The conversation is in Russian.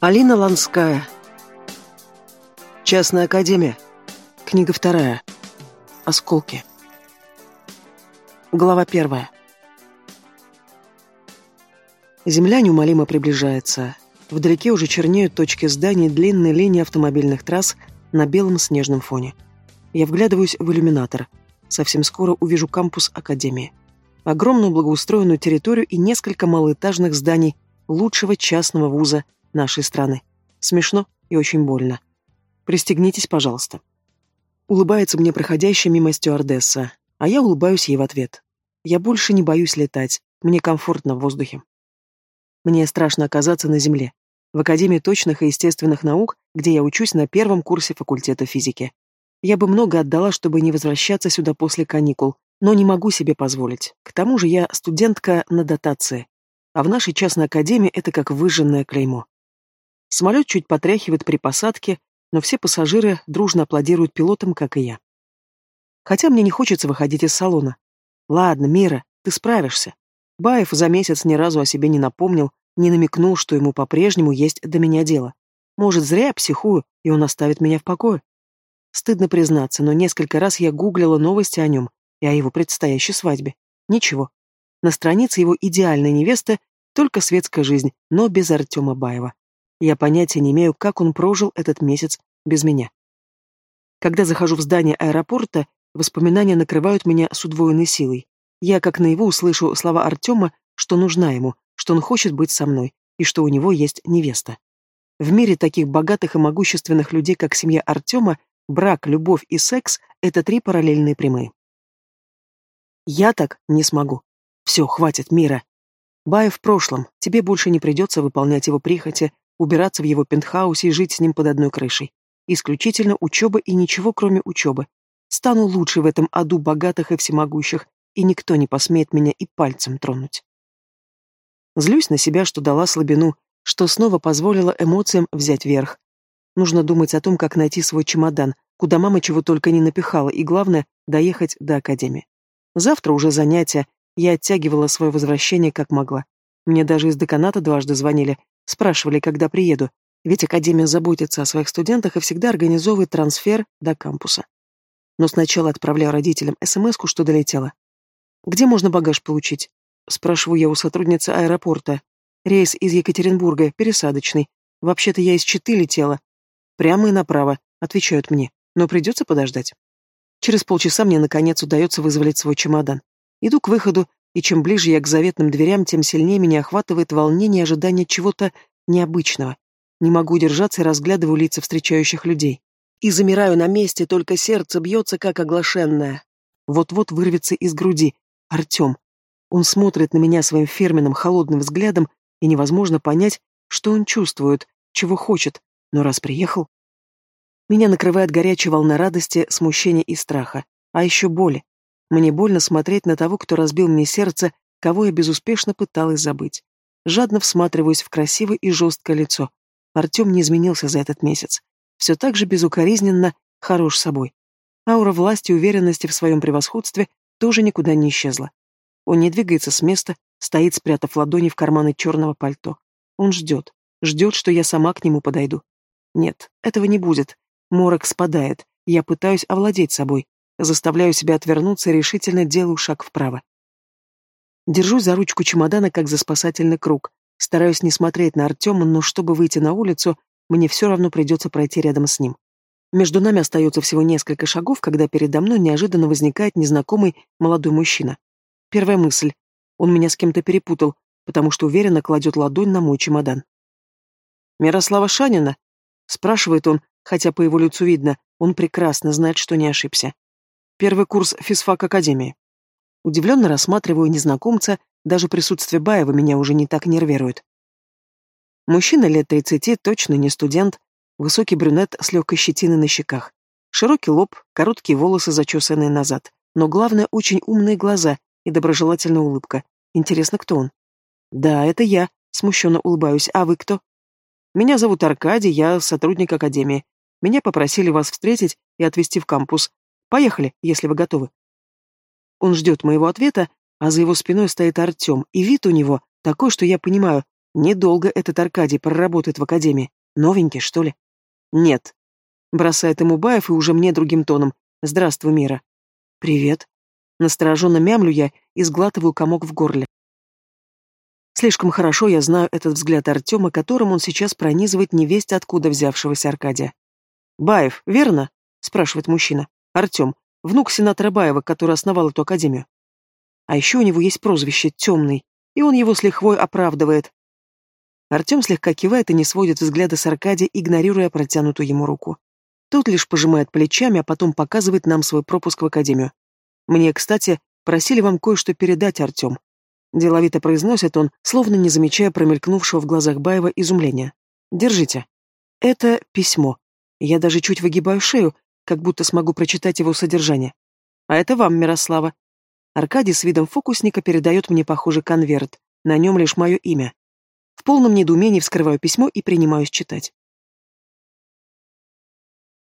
Алина Ланская. Частная академия. Книга вторая. Осколки. Глава первая. Земля неумолимо приближается. Вдалеке уже чернеют точки зданий длинной линии автомобильных трасс на белом снежном фоне. Я вглядываюсь в иллюминатор. Совсем скоро увижу кампус Академии. Огромную благоустроенную территорию и несколько малоэтажных зданий лучшего частного вуза – нашей страны. Смешно и очень больно. Пристегнитесь, пожалуйста. Улыбается мне проходящая мимо стюардесса, а я улыбаюсь ей в ответ. Я больше не боюсь летать, мне комфортно в воздухе. Мне страшно оказаться на земле, в Академии точных и естественных наук, где я учусь на первом курсе факультета физики. Я бы много отдала, чтобы не возвращаться сюда после каникул, но не могу себе позволить. К тому же я студентка на дотации, а в нашей частной академии это как выжженное клеймо. Самолет чуть потряхивает при посадке, но все пассажиры дружно аплодируют пилотам, как и я. Хотя мне не хочется выходить из салона. Ладно, Мира, ты справишься. Баев за месяц ни разу о себе не напомнил, не намекнул, что ему по-прежнему есть до меня дело. Может, зря я психую, и он оставит меня в покое. Стыдно признаться, но несколько раз я гуглила новости о нем и о его предстоящей свадьбе. Ничего. На странице его идеальной невесты только светская жизнь, но без Артема Баева. Я понятия не имею, как он прожил этот месяц без меня. Когда захожу в здание аэропорта, воспоминания накрывают меня с удвоенной силой. Я как наяву услышу слова Артема, что нужна ему, что он хочет быть со мной, и что у него есть невеста. В мире таких богатых и могущественных людей, как семья Артема, брак, любовь и секс — это три параллельные прямые. Я так не смогу. Все, хватит, Мира. Баев в прошлом, тебе больше не придется выполнять его прихоти, убираться в его пентхаусе и жить с ним под одной крышей. Исключительно учеба и ничего, кроме учебы. Стану лучше в этом аду богатых и всемогущих, и никто не посмеет меня и пальцем тронуть. Злюсь на себя, что дала слабину, что снова позволила эмоциям взять верх. Нужно думать о том, как найти свой чемодан, куда мама чего только не напихала, и главное — доехать до академии. Завтра уже занятия, я оттягивала свое возвращение как могла. Мне даже из деканата дважды звонили, Спрашивали, когда приеду, ведь Академия заботится о своих студентах и всегда организовывает трансфер до кампуса. Но сначала отправляю родителям смс что долетела. «Где можно багаж получить?» Спрашиваю я у сотрудницы аэропорта. Рейс из Екатеринбурга, пересадочный. Вообще-то я из Читы летела. Прямо и направо, отвечают мне, но придется подождать. Через полчаса мне, наконец, удается вызволить свой чемодан. Иду к выходу, и чем ближе я к заветным дверям, тем сильнее меня охватывает волнение и ожидание чего-то необычного. Не могу держаться и разглядываю лица встречающих людей. И замираю на месте, только сердце бьется, как оглашенное. Вот-вот вырвется из груди. Артем. Он смотрит на меня своим фирменным холодным взглядом, и невозможно понять, что он чувствует, чего хочет, но раз приехал... Меня накрывает горячая волна радости, смущения и страха, а еще боли. Мне больно смотреть на того, кто разбил мне сердце, кого я безуспешно пыталась забыть. Жадно всматриваюсь в красивое и жесткое лицо. Артем не изменился за этот месяц. Все так же безукоризненно хорош собой. Аура власти и уверенности в своем превосходстве тоже никуда не исчезла. Он не двигается с места, стоит, спрятав ладони в карманы черного пальто. Он ждет, ждет, что я сама к нему подойду. Нет, этого не будет. Морок спадает, я пытаюсь овладеть собой, Заставляю себя отвернуться решительно делаю шаг вправо. Держусь за ручку чемодана, как за спасательный круг. Стараюсь не смотреть на Артема, но чтобы выйти на улицу, мне все равно придется пройти рядом с ним. Между нами остается всего несколько шагов, когда передо мной неожиданно возникает незнакомый молодой мужчина. Первая мысль. Он меня с кем-то перепутал, потому что уверенно кладет ладонь на мой чемодан. «Мирослава Шанина?» — спрашивает он, хотя по его лицу видно, он прекрасно знает, что не ошибся. Первый курс физфак Академии. Удивленно рассматриваю незнакомца, даже присутствие Баева меня уже не так нервирует. Мужчина лет тридцати, точно не студент, высокий брюнет с легкой щетиной на щеках. Широкий лоб, короткие волосы, зачесанные назад. Но главное, очень умные глаза и доброжелательная улыбка. Интересно, кто он? Да, это я, смущенно улыбаюсь. А вы кто? Меня зовут Аркадий, я сотрудник Академии. Меня попросили вас встретить и отвезти в кампус. Поехали, если вы готовы. Он ждет моего ответа, а за его спиной стоит Артем, и вид у него такой, что я понимаю, Недолго этот Аркадий проработает в академии. Новенький, что ли? Нет. Бросает ему Баев и уже мне другим тоном. Здравствуй, Мира. Привет. Настороженно мямлю я и сглатываю комок в горле. Слишком хорошо я знаю этот взгляд Артема, которым он сейчас пронизывает невесть откуда взявшегося Аркадия. «Баев, верно?» — спрашивает мужчина. «Артем, внук сенатора Баева, который основал эту академию. А еще у него есть прозвище «Темный», и он его с лихвой оправдывает. Артем слегка кивает и не сводит взгляда с Аркадия, игнорируя протянутую ему руку. Тот лишь пожимает плечами, а потом показывает нам свой пропуск в академию. Мне, кстати, просили вам кое-что передать, Артем. Деловито произносит он, словно не замечая промелькнувшего в глазах Баева изумления. Держите. Это письмо. Я даже чуть выгибаю шею, как будто смогу прочитать его содержание. А это вам, Мирослава. Аркадий с видом фокусника передает мне похожий конверт. На нем лишь мое имя. В полном недоумении вскрываю письмо и принимаюсь читать.